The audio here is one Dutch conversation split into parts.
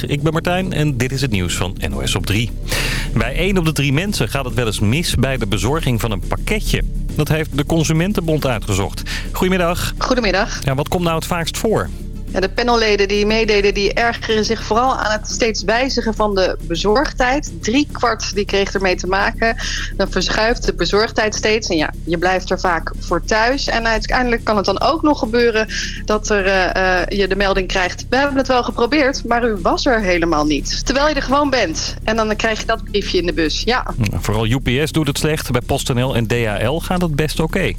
Goedemiddag, ik ben Martijn en dit is het nieuws van NOS op 3. Bij 1 op de 3 mensen gaat het wel eens mis bij de bezorging van een pakketje. Dat heeft de Consumentenbond uitgezocht. Goedemiddag. Goedemiddag. Ja, wat komt nou het vaakst voor? De panelleden die meededen, die ergeren zich vooral aan het steeds wijzigen van de bezorgdheid. Drie kwart die kreeg ermee te maken. Dan verschuift de bezorgdheid steeds en ja, je blijft er vaak voor thuis. En uiteindelijk kan het dan ook nog gebeuren dat er, uh, je de melding krijgt... we hebben het wel geprobeerd, maar u was er helemaal niet. Terwijl je er gewoon bent. En dan krijg je dat briefje in de bus, ja. Vooral UPS doet het slecht. Bij PostNL en DHL gaat het best oké.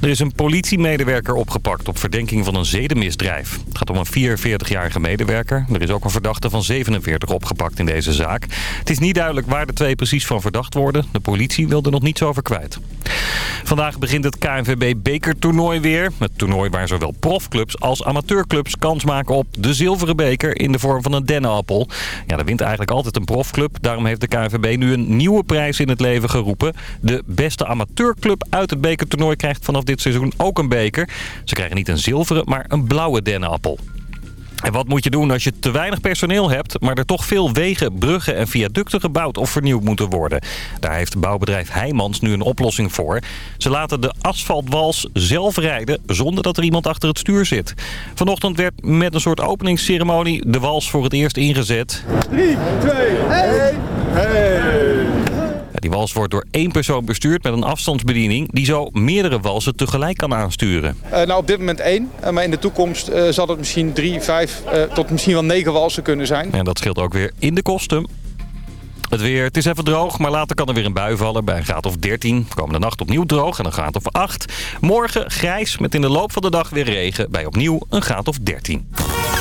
Er is een politiemedewerker opgepakt op verdenking van een zedenmisdrijf. Het gaat om een 44-jarige medewerker. Er is ook een verdachte van 47 opgepakt in deze zaak. Het is niet duidelijk waar de twee precies van verdacht worden. De politie wil er nog niets over kwijt. Vandaag begint het KNVB bekertoernooi weer. Het toernooi waar zowel profclubs als amateurclubs kans maken op de zilveren beker in de vorm van een dennenappel. Ja, er wint eigenlijk altijd een profclub. Daarom heeft de KNVB nu een nieuwe prijs in het leven geroepen. De beste amateurclub uit het bekertoernooi krijgt vanaf dit seizoen ook een beker. Ze krijgen niet een zilveren, maar een blauwe dennenappel. En wat moet je doen als je te weinig personeel hebt... maar er toch veel wegen, bruggen en viaducten gebouwd of vernieuwd moeten worden? Daar heeft bouwbedrijf Heijmans nu een oplossing voor. Ze laten de asfaltwals zelf rijden zonder dat er iemand achter het stuur zit. Vanochtend werd met een soort openingsceremonie de wals voor het eerst ingezet. 3, 2, 1, hey! Die wals wordt door één persoon bestuurd met een afstandsbediening... die zo meerdere walsen tegelijk kan aansturen. Uh, nou, op dit moment één. Uh, maar in de toekomst uh, zal het misschien drie, vijf tot misschien wel negen walsen kunnen zijn. En dat scheelt ook weer in de kosten. Het weer, het is even droog, maar later kan er weer een bui vallen bij een graad of 13. Komende nacht opnieuw droog en een graad of 8. Morgen grijs met in de loop van de dag weer regen bij opnieuw een graad of 13.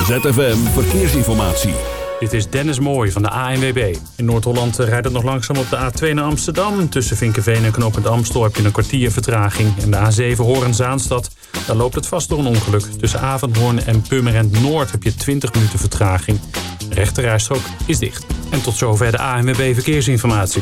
ZFM Verkeersinformatie. Dit is Dennis Mooij van de ANWB. In Noord-Holland rijdt het nog langzaam op de A2 naar Amsterdam. Tussen Vinkenveen en Knopend Amstel heb je een kwartier vertraging. En de A7 Horen-Zaanstad, daar loopt het vast door een ongeluk. Tussen Avondhoorn en Purmerend Noord heb je 20 minuten vertraging. De rechterrijstrook is dicht. En tot zover de ANWB Verkeersinformatie.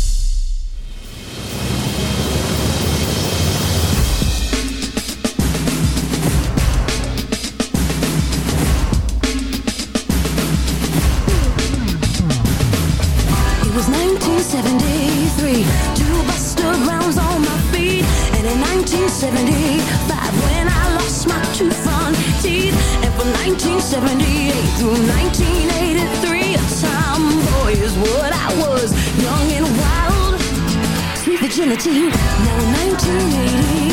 agility. Now 1980.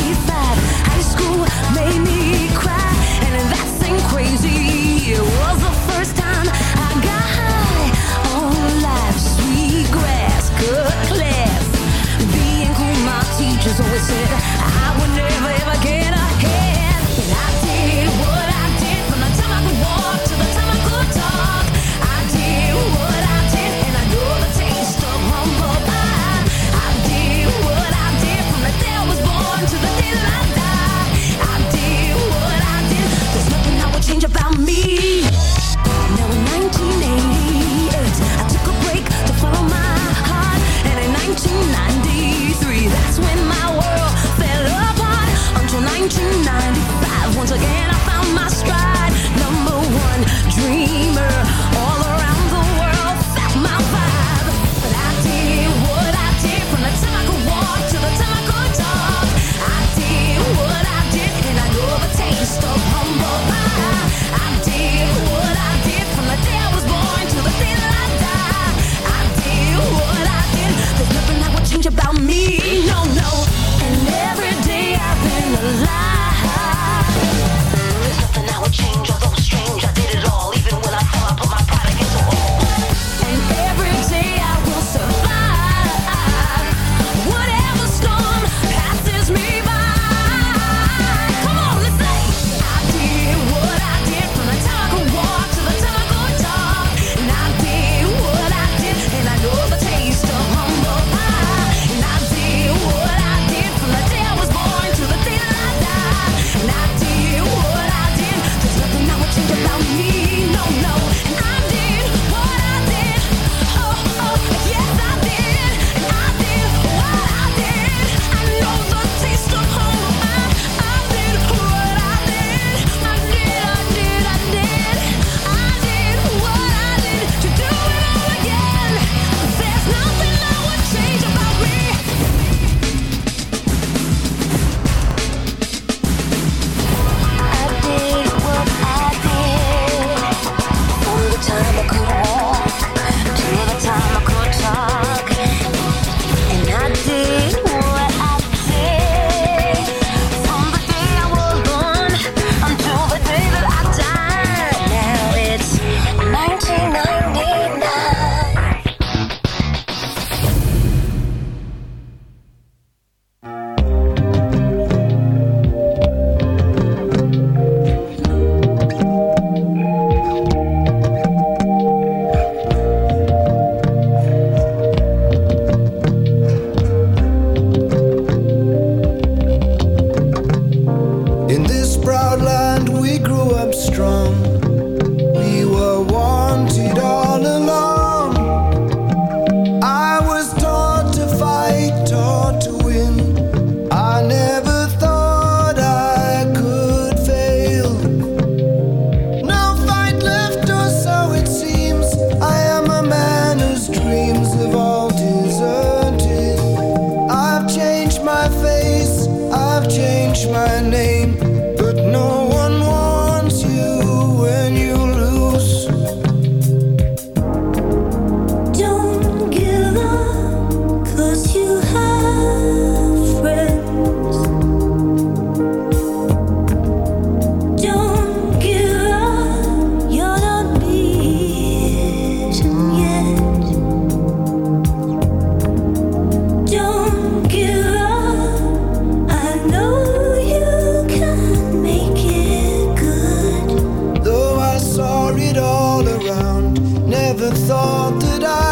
it all around. Never thought that I.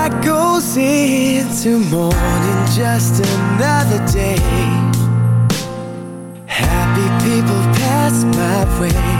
that goes into morning just another day. Happy people pass my way.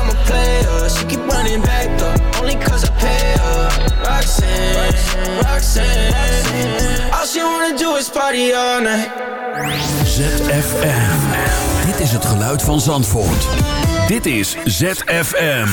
Though, only cause I pay her. Roxanne, wanna do is party all. ZFM. Dit is het geluid van Zandvoort. Dit is ZFM.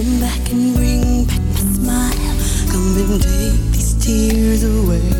Come back and bring back my smile. Come and take these tears away.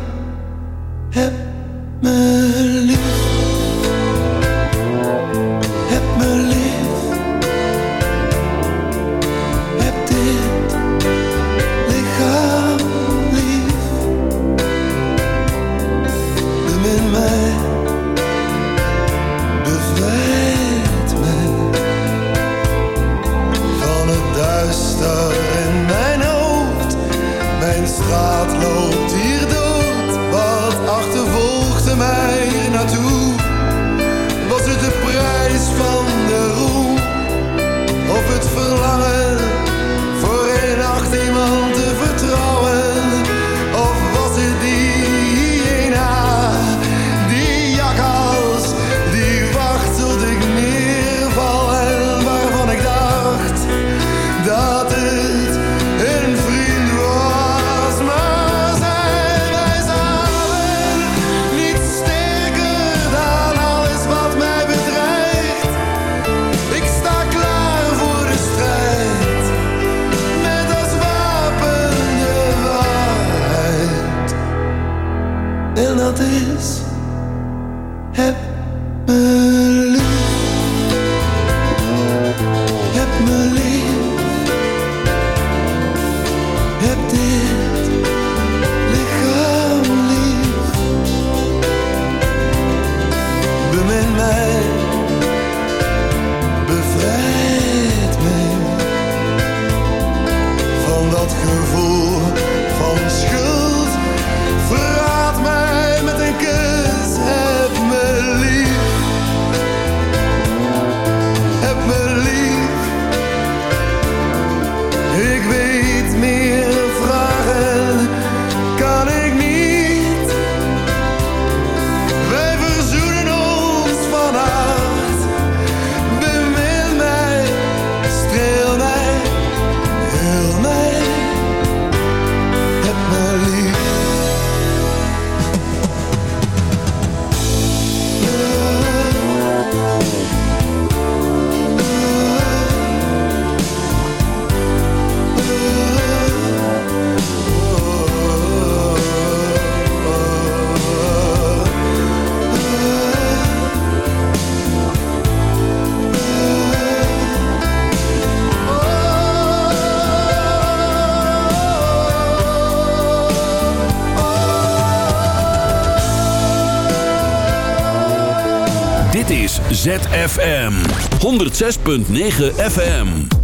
ZFM. 106.9 FM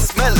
smell